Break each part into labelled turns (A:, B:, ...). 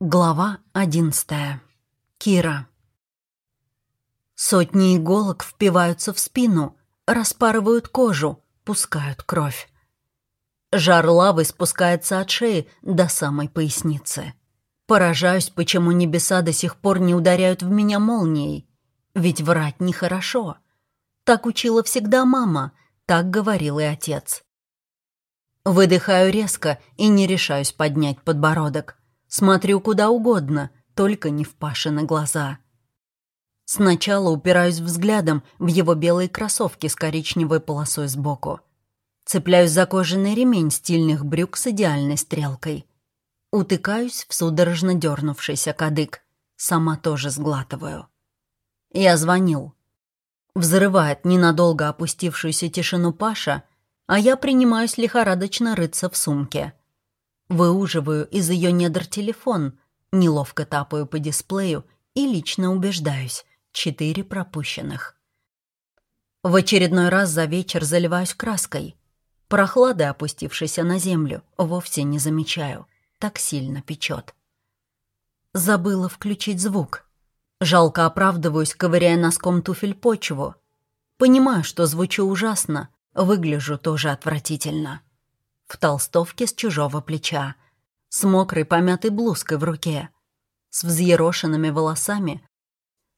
A: Глава одиннадцатая. Кира. Сотни иголок впиваются в спину, распарывают кожу, пускают кровь. Жар лавы спускается от шеи до самой поясницы. Поражаюсь, почему небеса до сих пор не ударяют в меня молнией. Ведь врать нехорошо. Так учила всегда мама, так говорил и отец. Выдыхаю резко и не решаюсь поднять подбородок. Смотрю куда угодно, только не в Пашины глаза. Сначала упираюсь взглядом в его белые кроссовки с коричневой полосой сбоку. Цепляюсь за кожаный ремень стильных брюк с идеальной стрелкой. Утыкаюсь в судорожно дернувшийся кадык. Сама тоже сглатываю. Я звонил. Взрывает ненадолго опустившуюся тишину Паша, а я принимаюсь лихорадочно рыться в сумке. Выуживаю из ее недр телефон, неловко тапаю по дисплею и лично убеждаюсь. Четыре пропущенных. В очередной раз за вечер заливаюсь краской. Прохлады, опустившейся на землю, вовсе не замечаю. Так сильно печет. Забыла включить звук. Жалко оправдываюсь, ковыряя носком туфель почву. Понимаю, что звучу ужасно, выгляжу тоже отвратительно в толстовке с чужого плеча, с мокрой помятой блузкой в руке, с взъерошенными волосами,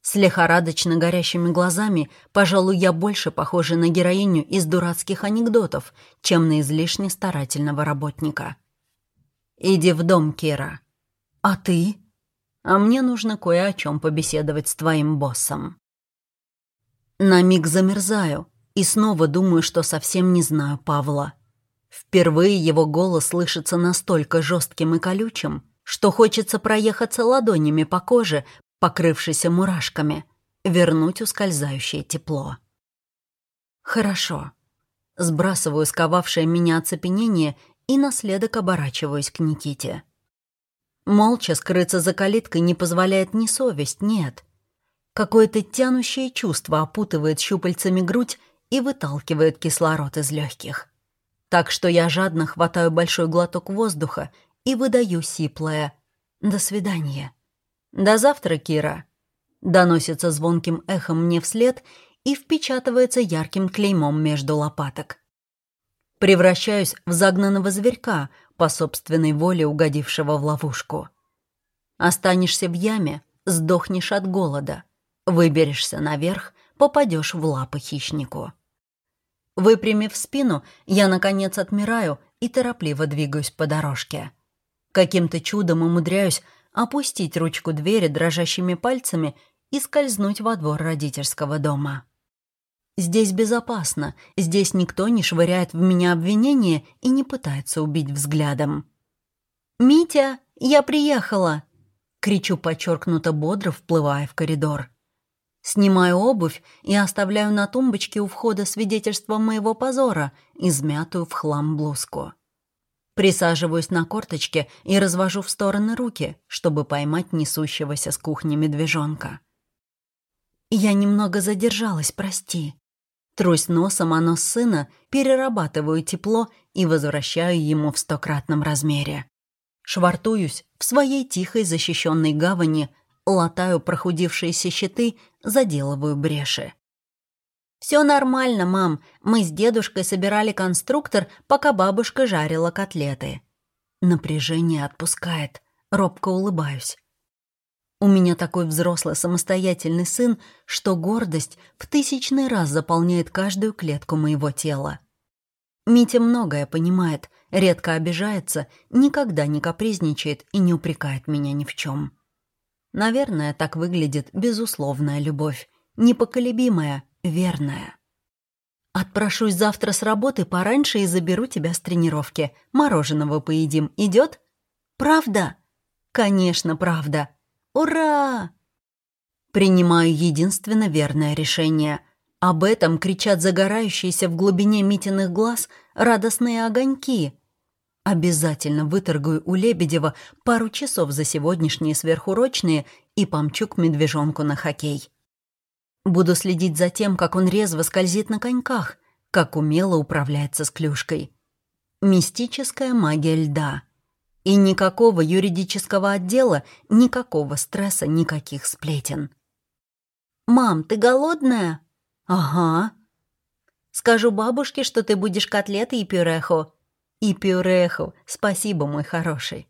A: с лихорадочно горящими глазами, пожалуй, я больше похожа на героиню из дурацких анекдотов, чем на излишне старательного работника. «Иди в дом, Кира». «А ты?» «А мне нужно кое о чем побеседовать с твоим боссом». На миг замерзаю и снова думаю, что совсем не знаю Павла. Впервые его голос слышится настолько жестким и колючим, что хочется проехаться ладонями по коже, покрывшейся мурашками, вернуть ускользающее тепло. Хорошо. Сбрасываю сковавшее меня оцепенение и наследок оборачиваюсь к Никите. Молча скрыться за калиткой не позволяет ни совесть, нет. Какое-то тянущее чувство опутывает щупальцами грудь и выталкивает кислород из легких так что я жадно хватаю большой глоток воздуха и выдаю сиплое «До свидания». «До завтра, Кира», — доносится звонким эхом мне вслед и впечатывается ярким клеймом между лопаток. Превращаюсь в загнанного зверька, по собственной воле угодившего в ловушку. Останешься в яме, сдохнешь от голода. Выберешься наверх, попадешь в лапы хищнику. Выпрямив спину, я, наконец, отмираю и торопливо двигаюсь по дорожке. Каким-то чудом умудряюсь опустить ручку двери дрожащими пальцами и скользнуть во двор родительского дома. Здесь безопасно, здесь никто не швыряет в меня обвинения и не пытается убить взглядом. «Митя, я приехала!» — кричу подчеркнуто бодро, вплывая в коридор. Снимаю обувь и оставляю на тумбочке у входа свидетельство моего позора, измятую в хлам блузку. Присаживаюсь на корточке и развожу в стороны руки, чтобы поймать несущегося с кухни медвежонка. Я немного задержалась, прости. Трусь носом о нос сына, перерабатываю тепло и возвращаю ему в стократном размере. Швартуюсь в своей тихой защищенной гавани латаю прохудившиеся щиты, заделываю бреши. «Все нормально, мам. Мы с дедушкой собирали конструктор, пока бабушка жарила котлеты». Напряжение отпускает. Робко улыбаюсь. У меня такой взрослый самостоятельный сын, что гордость в тысячный раз заполняет каждую клетку моего тела. Митя многое понимает, редко обижается, никогда не капризничает и не упрекает меня ни в чем. Наверное, так выглядит безусловная любовь, непоколебимая, верная. Отпрошусь завтра с работы пораньше и заберу тебя с тренировки. Мороженого поедим. Идет? Правда? Конечно, правда. Ура! Принимаю единственно верное решение. Об этом кричат загорающиеся в глубине Митиных глаз радостные огоньки. Обязательно выторгую у Лебедева пару часов за сегодняшние сверхурочные и помчу к медвежонку на хоккей. Буду следить за тем, как он резво скользит на коньках, как умело управляется с клюшкой. Мистическая магия льда. И никакого юридического отдела, никакого стресса, никаких сплетен. «Мам, ты голодная?» «Ага». «Скажу бабушке, что ты будешь котлеты и пюреху». «И пюреху. Спасибо, мой хороший».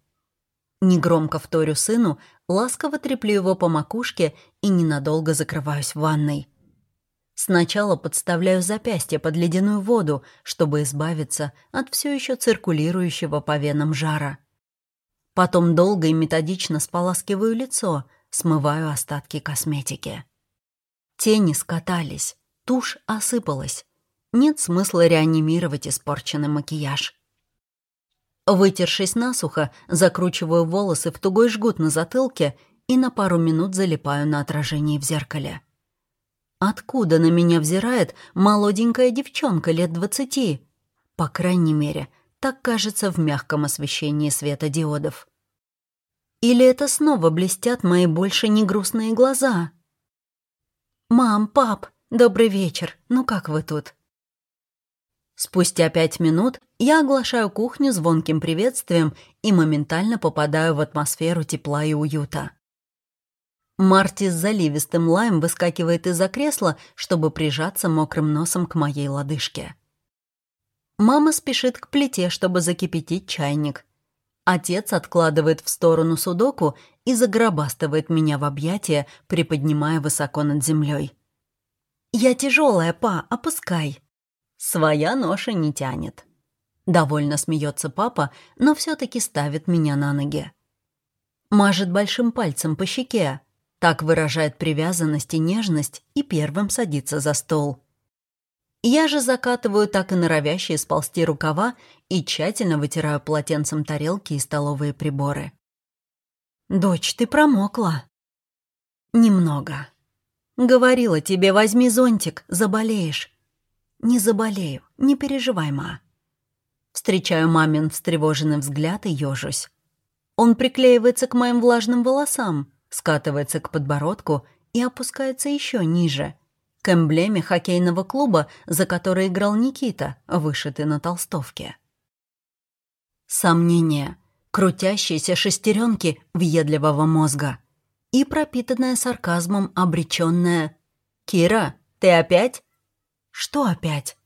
A: Негромко вторю сыну, ласково треплю его по макушке и ненадолго закрываюсь в ванной. Сначала подставляю запястье под ледяную воду, чтобы избавиться от все еще циркулирующего по венам жара. Потом долго и методично споласкиваю лицо, смываю остатки косметики. Тени скатались, тушь осыпалась. Нет смысла реанимировать испорченный макияж. Вытершись насухо, закручиваю волосы в тугой жгут на затылке и на пару минут залипаю на отражении в зеркале. Откуда на меня взирает молоденькая девчонка лет двадцати? По крайней мере, так кажется в мягком освещении светодиодов. Или это снова блестят мои больше не грустные глаза? «Мам, пап, добрый вечер. Ну как вы тут?» Спустя пять минут я оглашаю кухню звонким приветствием и моментально попадаю в атмосферу тепла и уюта. Марти с заливистым лаем выскакивает из-за кресла, чтобы прижаться мокрым носом к моей лодыжке. Мама спешит к плите, чтобы закипятить чайник. Отец откладывает в сторону судоку и загробастывает меня в объятия, приподнимая высоко над землей. «Я тяжелая, па, опускай!» Своя ноша не тянет. Довольно смеется папа, но все-таки ставит меня на ноги. Мажет большим пальцем по щеке. Так выражает привязанность и нежность и первым садится за стол. Я же закатываю так и норовящие сползти рукава и тщательно вытираю полотенцем тарелки и столовые приборы. «Дочь, ты промокла?» «Немного. Говорила тебе, возьми зонтик, заболеешь. «Не заболею, не переживай, ма». Встречаю мамин встревоженный взгляд и ёжусь. Он приклеивается к моим влажным волосам, скатывается к подбородку и опускается еще ниже, к эмблеме хоккейного клуба, за который играл Никита, вышитый на толстовке. Сомнение, крутящиеся шестеренки въедливого мозга и пропитанная сарказмом обреченная «Кира, ты опять?» «Что опять?»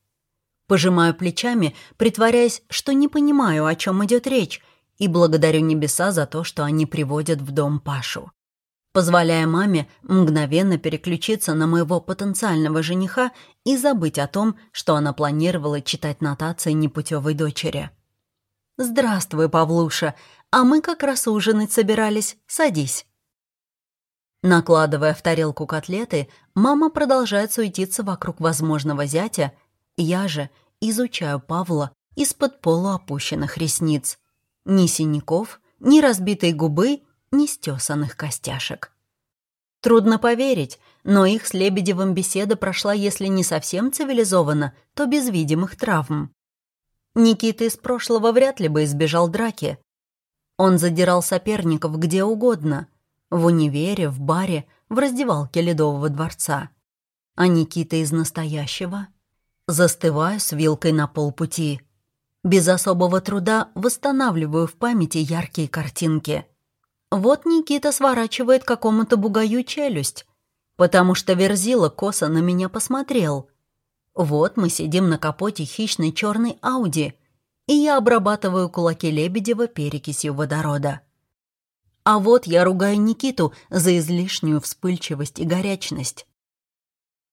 A: Пожимаю плечами, притворяясь, что не понимаю, о чем идет речь, и благодарю небеса за то, что они приводят в дом Пашу. Позволяя маме мгновенно переключиться на моего потенциального жениха и забыть о том, что она планировала читать нотации непутевой дочери. «Здравствуй, Павлуша, а мы как раз ужинать собирались. Садись». Накладывая в тарелку котлеты, мама продолжает суетиться вокруг возможного зятя, я же изучаю Павла из-под полуопущенных ресниц. Ни синяков, ни разбитой губы, ни стесанных костяшек. Трудно поверить, но их с Лебедевым беседа прошла, если не совсем цивилизованно, то без видимых травм. Никита из прошлого вряд ли бы избежал драки. Он задирал соперников где угодно, в универе, в баре, в раздевалке Ледового дворца. А Никита из настоящего? Застываю с вилкой на полпути. Без особого труда восстанавливаю в памяти яркие картинки. Вот Никита сворачивает какому-то бугаю челюсть, потому что Верзила косо на меня посмотрел. Вот мы сидим на капоте хищной черной Ауди, и я обрабатываю кулаки Лебедева перекисью водорода. А вот я ругаю Никиту за излишнюю вспыльчивость и горячность.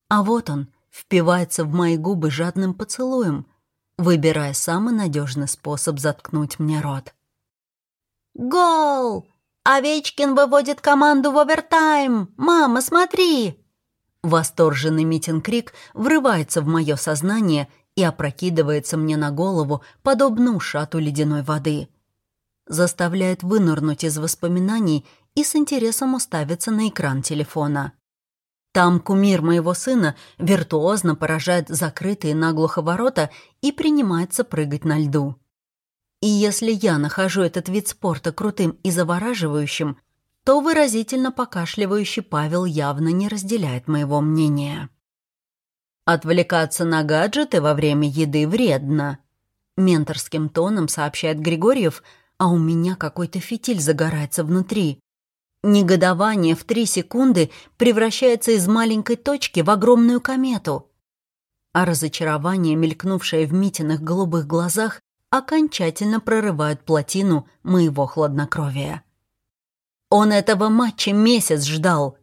A: А вот он впивается в мои губы жадным поцелуем, выбирая самый надежный способ заткнуть мне рот. «Гол! Овечкин выводит команду в овертайм! Мама, смотри!» Восторженный Митин-крик врывается в мое сознание и опрокидывается мне на голову, подобно ушату ледяной воды — заставляет вынырнуть из воспоминаний и с интересом уставиться на экран телефона. Там кумир моего сына виртуозно поражает закрытые наглухо ворота и принимается прыгать на льду. И если я нахожу этот вид спорта крутым и завораживающим, то выразительно покашливающий Павел явно не разделяет моего мнения. «Отвлекаться на гаджеты во время еды вредно», — менторским тоном сообщает Григорьев, а у меня какой-то фитиль загорается внутри. Негодование в три секунды превращается из маленькой точки в огромную комету. А разочарование, мелькнувшее в Митиных голубых глазах, окончательно прорывает плотину моего хладнокровия. Он этого матча месяц ждал.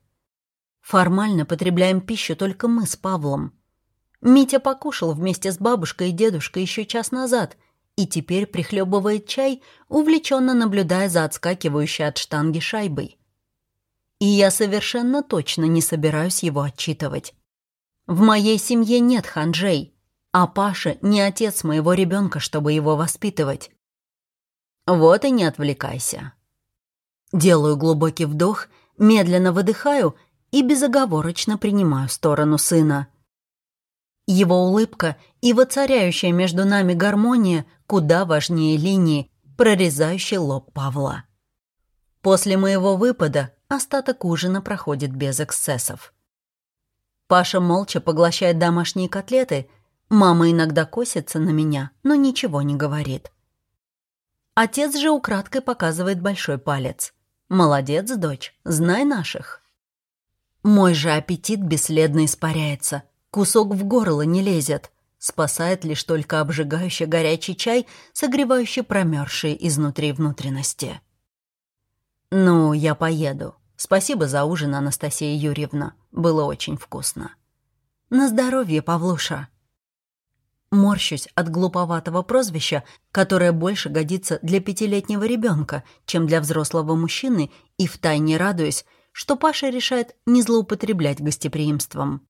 A: Формально потребляем пищу только мы с Павлом. Митя покушал вместе с бабушкой и дедушкой еще час назад и теперь прихлебывает чай, увлеченно наблюдая за отскакивающей от штанги шайбой. И я совершенно точно не собираюсь его отчитывать. В моей семье нет ханжей, а Паша не отец моего ребенка, чтобы его воспитывать. Вот и не отвлекайся. Делаю глубокий вдох, медленно выдыхаю и безоговорочно принимаю сторону сына. Его улыбка и воцаряющая между нами гармония куда важнее линии, прорезающей лоб Павла. После моего выпада остаток ужина проходит без эксцессов. Паша молча поглощает домашние котлеты, мама иногда косится на меня, но ничего не говорит. Отец же украдкой показывает большой палец. «Молодец, дочь, знай наших». Мой же аппетит бесследно испаряется, кусок в горло не лезет. Спасает лишь только обжигающий горячий чай, согревающий промерзшие изнутри внутренности. «Ну, я поеду. Спасибо за ужин, Анастасия Юрьевна. Было очень вкусно». «На здоровье, Павлуша». Морщусь от глуповатого прозвища, которое больше годится для пятилетнего ребенка, чем для взрослого мужчины, и втайне радуюсь, что Паша решает не злоупотреблять гостеприимством.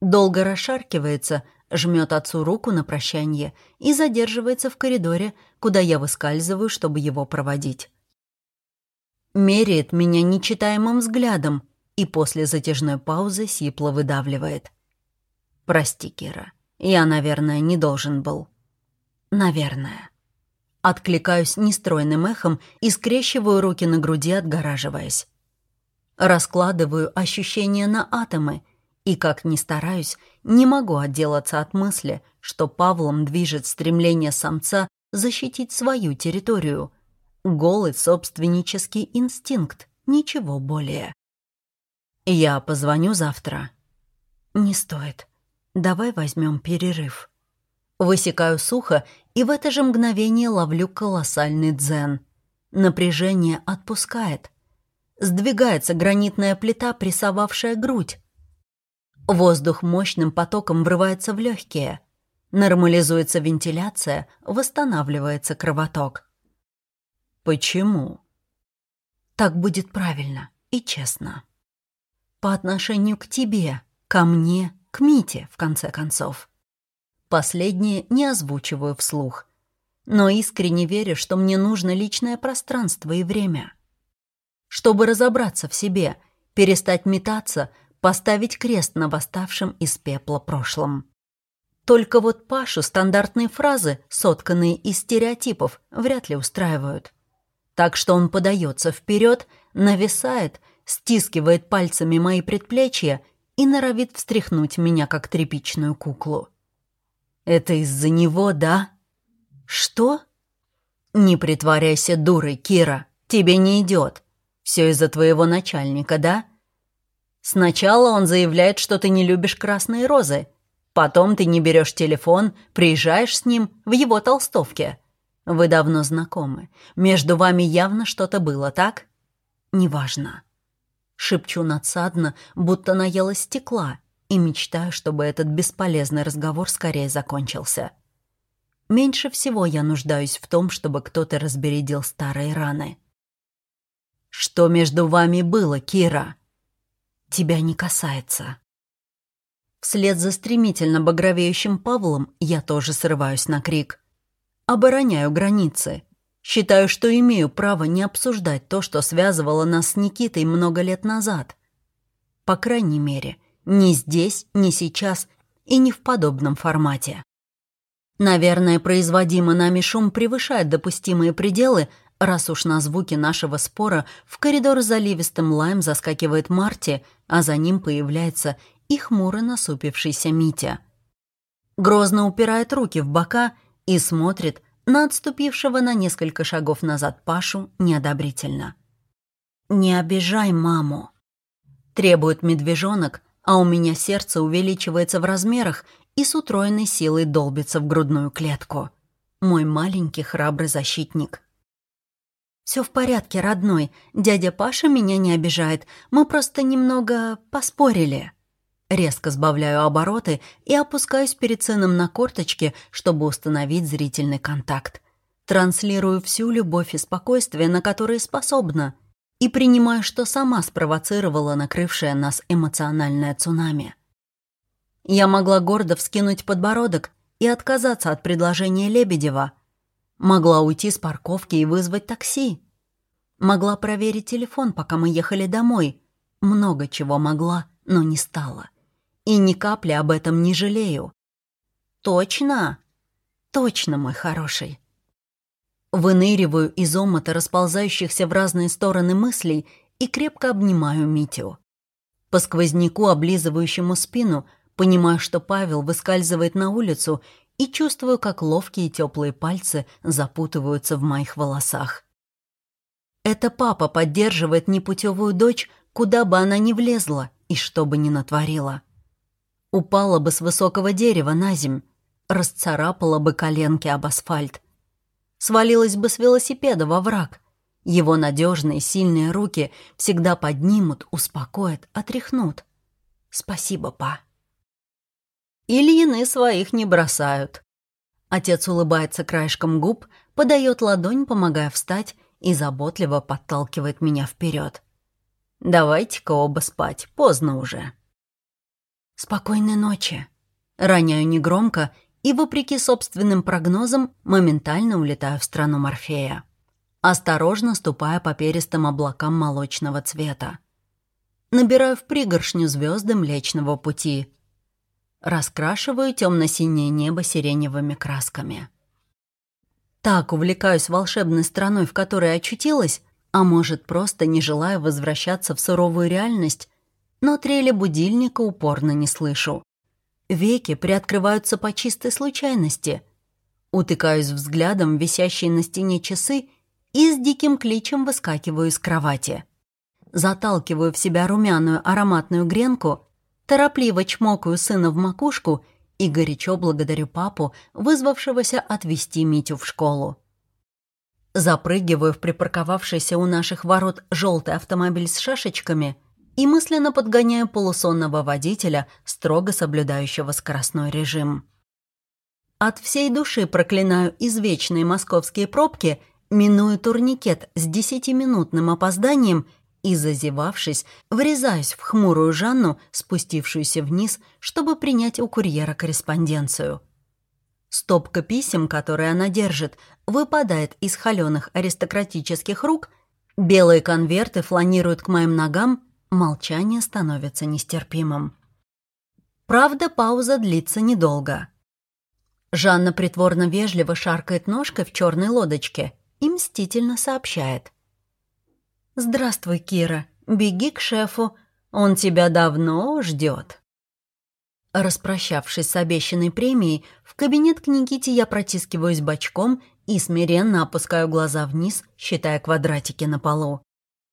A: Долго расшаркивается, жмет отцу руку на прощание и задерживается в коридоре, куда я выскальзываю, чтобы его проводить. Меряет меня нечитаемым взглядом и после затяжной паузы сипло выдавливает. «Прости, Кира, я, наверное, не должен был». «Наверное». Откликаюсь нестройным эхом и скрещиваю руки на груди, отгораживаясь. Раскладываю ощущения на атомы — и, как ни стараюсь, не могу отделаться от мысли, что Павлом движет стремление самца защитить свою территорию. Голый собственнический инстинкт, ничего более. «Я позвоню завтра». «Не стоит. Давай возьмем перерыв». Высекаю сухо и в это же мгновение ловлю колоссальный дзен. Напряжение отпускает. Сдвигается гранитная плита, прессовавшая грудь. Воздух мощным потоком врывается в легкие. Нормализуется вентиляция, восстанавливается кровоток. Почему? Так будет правильно и честно. По отношению к тебе, ко мне, к Мите, в конце концов. Последнее не озвучиваю вслух, но искренне верю, что мне нужно личное пространство и время. Чтобы разобраться в себе, перестать метаться — поставить крест на восставшем из пепла прошлом. Только вот Пашу стандартные фразы, сотканные из стереотипов, вряд ли устраивают. Так что он подается вперед, нависает, стискивает пальцами мои предплечья и норовит встряхнуть меня, как тряпичную куклу. «Это из-за него, да?» «Что?» «Не притворяйся дурой, Кира, тебе не идет. Все из-за твоего начальника, да?» Сначала он заявляет, что ты не любишь красные розы. Потом ты не берешь телефон, приезжаешь с ним в его толстовке. Вы давно знакомы. Между вами явно что-то было, так? Неважно. Шепчу надсадно, будто наелась стекла, и мечтаю, чтобы этот бесполезный разговор скорее закончился. Меньше всего я нуждаюсь в том, чтобы кто-то разбередил старые раны. «Что между вами было, Кира?» тебя не касается». Вслед за стремительно багровеющим Павлом я тоже срываюсь на крик. Обороняю границы. Считаю, что имею право не обсуждать то, что связывало нас с Никитой много лет назад. По крайней мере, ни здесь, ни сейчас и не в подобном формате. Наверное, производимый нами шум превышает допустимые пределы, раз уж на звуки нашего спора в коридор заливистым лаем заскакивает Марти, а за ним появляется и хмуро насупившийся Митя. Грозно упирает руки в бока и смотрит на отступившего на несколько шагов назад Пашу неодобрительно. «Не обижай маму», — требует медвежонок, а у меня сердце увеличивается в размерах и с утроенной силой долбится в грудную клетку. Мой маленький храбрый защитник. Все в порядке, родной. Дядя Паша меня не обижает. Мы просто немного поспорили». Резко сбавляю обороты и опускаюсь перед сыном на корточки, чтобы установить зрительный контакт. Транслирую всю любовь и спокойствие, на которые способна, и принимаю, что сама спровоцировала накрывшее нас эмоциональное цунами. Я могла гордо вскинуть подбородок и отказаться от предложения Лебедева. Могла уйти с парковки и вызвать такси. Могла проверить телефон, пока мы ехали домой. Много чего могла, но не стала. И ни капли об этом не жалею. Точно? Точно, мой хороший. Выныриваю из омута расползающихся в разные стороны мыслей и крепко обнимаю Митю. По сквозняку, облизывающему спину, понимаю, что Павел выскальзывает на улицу и чувствую, как ловкие теплые пальцы запутываются в моих волосах. Это папа поддерживает непутевую дочь, куда бы она ни влезла и что бы ни натворила. Упала бы с высокого дерева на земь, расцарапала бы коленки об асфальт. Свалилась бы с велосипеда во враг. Его надежные, сильные руки всегда поднимут, успокоят, отряхнут. Спасибо, па. Ильины своих не бросают. Отец улыбается краешком губ, подает ладонь, помогая встать, и заботливо подталкивает меня вперед. «Давайте-ка оба спать, поздно уже». «Спокойной ночи». Роняю негромко и, вопреки собственным прогнозам, моментально улетаю в страну Морфея. Осторожно ступая по перистым облакам молочного цвета. Набираю в пригоршню звезды Млечного Пути. Раскрашиваю темно-синее небо сиреневыми красками. Так увлекаюсь волшебной страной, в которой очутилась, а может, просто не желаю возвращаться в суровую реальность, но трели будильника упорно не слышу. Веки приоткрываются по чистой случайности. Утыкаюсь взглядом висящие на стене часы и с диким кличем выскакиваю из кровати. Заталкиваю в себя румяную ароматную гренку, торопливо чмокаю сына в макушку и горячо благодарю папу, вызвавшегося отвезти Митю в школу. Запрыгиваю в припарковавшийся у наших ворот желтый автомобиль с шашечками и мысленно подгоняю полусонного водителя, строго соблюдающего скоростной режим. От всей души проклинаю извечные московские пробки, миную турникет с десятиминутным опозданием и, зазевавшись, врезаюсь в хмурую Жанну, спустившуюся вниз, чтобы принять у курьера корреспонденцию. Стопка писем, которые она держит, выпадает из холеных аристократических рук, белые конверты фланируют к моим ногам, Молчание становится нестерпимым. Правда, пауза длится недолго. Жанна притворно вежливо шаркает ножкой в черной лодочке и мстительно сообщает. «Здравствуй, Кира. Беги к шефу. Он тебя давно ждет». Распрощавшись с обещанной премией, в кабинет к Никите я протискиваюсь бочком и смиренно опускаю глаза вниз, считая квадратики на полу.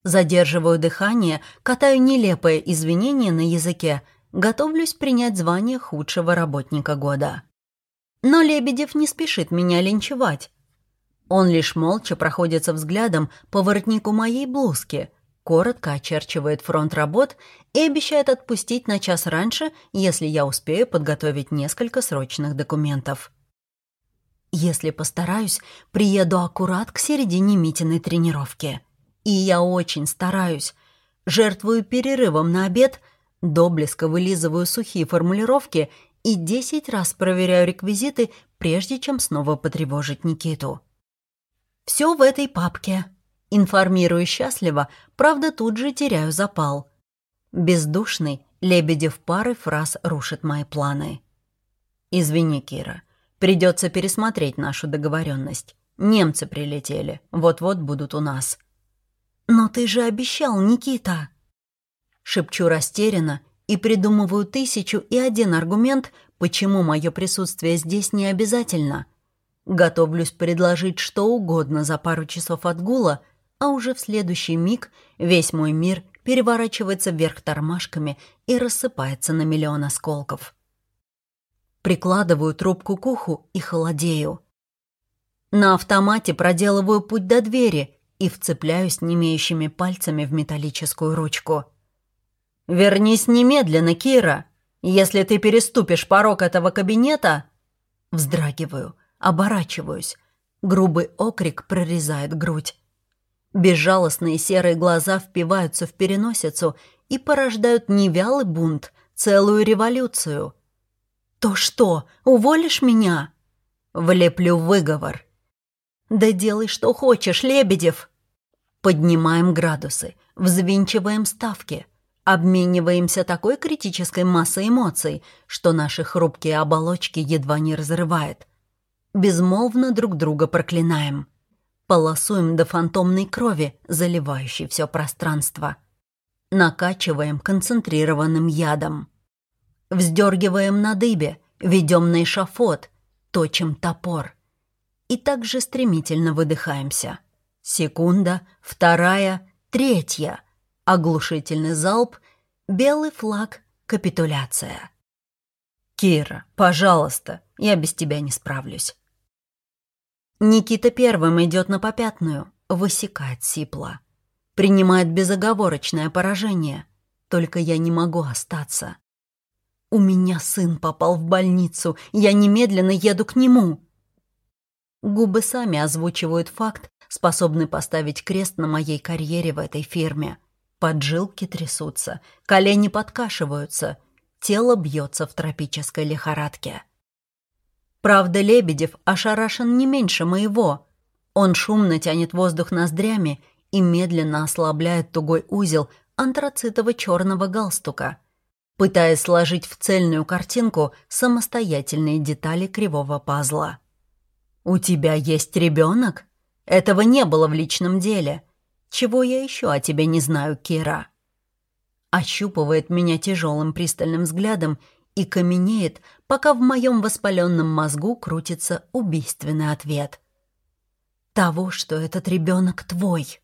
A: Задерживаю дыхание, катаю нелепое извинение на языке, готовлюсь принять звание худшего работника года. Но Лебедев не спешит меня линчевать. Он лишь молча проходится взглядом по воротнику моей блузки, коротко очерчивает фронт работ и обещает отпустить на час раньше, если я успею подготовить несколько срочных документов. Если постараюсь, приеду аккурат к середине Митиной тренировки. И я очень стараюсь. Жертвую перерывом на обед, доблеско вылизываю сухие формулировки и десять раз проверяю реквизиты, прежде чем снова потревожить Никиту. Все в этой папке. Информирую счастливо, правда, тут же теряю запал. Бездушный, Лебедев пары фраз рушит мои планы. «Извини, Кира, придется пересмотреть нашу договоренность. Немцы прилетели, вот-вот будут у нас». «Но ты же обещал, Никита!» Шепчу растерянно и придумываю тысячу и один аргумент, почему мое присутствие здесь не обязательно. Готовлюсь предложить что угодно за пару часов отгула, а уже в следующий миг весь мой мир переворачивается вверх тормашками и рассыпается на миллион осколков. Прикладываю трубку к уху и холодею. На автомате проделываю путь до двери и вцепляюсь немеющими пальцами в металлическую ручку. «Вернись немедленно, Кира! Если ты переступишь порог этого кабинета...» Вздрагиваю, оборачиваюсь. Грубый окрик прорезает грудь. Безжалостные серые глаза впиваются в переносицу и порождают не вялый бунт, целую революцию. «То что, уволишь меня?» Влеплю выговор. «Да делай, что хочешь, Лебедев!» Поднимаем градусы, взвинчиваем ставки, обмениваемся такой критической массой эмоций, что наши хрупкие оболочки едва не разрывает. Безмолвно друг друга проклинаем полосуем до фантомной крови, заливающей все пространство. Накачиваем концентрированным ядом. Вздергиваем на дыбе, ведем на эшафот, точим топор. И также стремительно выдыхаемся. Секунда, вторая, третья. Оглушительный залп, белый флаг, капитуляция. «Кира, пожалуйста, я без тебя не справлюсь». Никита первым идет на попятную, высекает сипла. Принимает безоговорочное поражение. Только я не могу остаться. У меня сын попал в больницу, я немедленно еду к нему. Губы сами озвучивают факт, способный поставить крест на моей карьере в этой фирме. Поджилки трясутся, колени подкашиваются, тело бьется в тропической лихорадке. Правда, Лебедев ошарашен не меньше моего. Он шумно тянет воздух ноздрями и медленно ослабляет тугой узел антрацитово-черного галстука, пытаясь сложить в цельную картинку самостоятельные детали кривого пазла. «У тебя есть ребенок? Этого не было в личном деле. Чего я еще о тебе не знаю, Кира?» Ощупывает меня тяжелым пристальным взглядом и каменеет, пока в моем воспаленном мозгу крутится убийственный ответ. Того, что этот ребенок твой.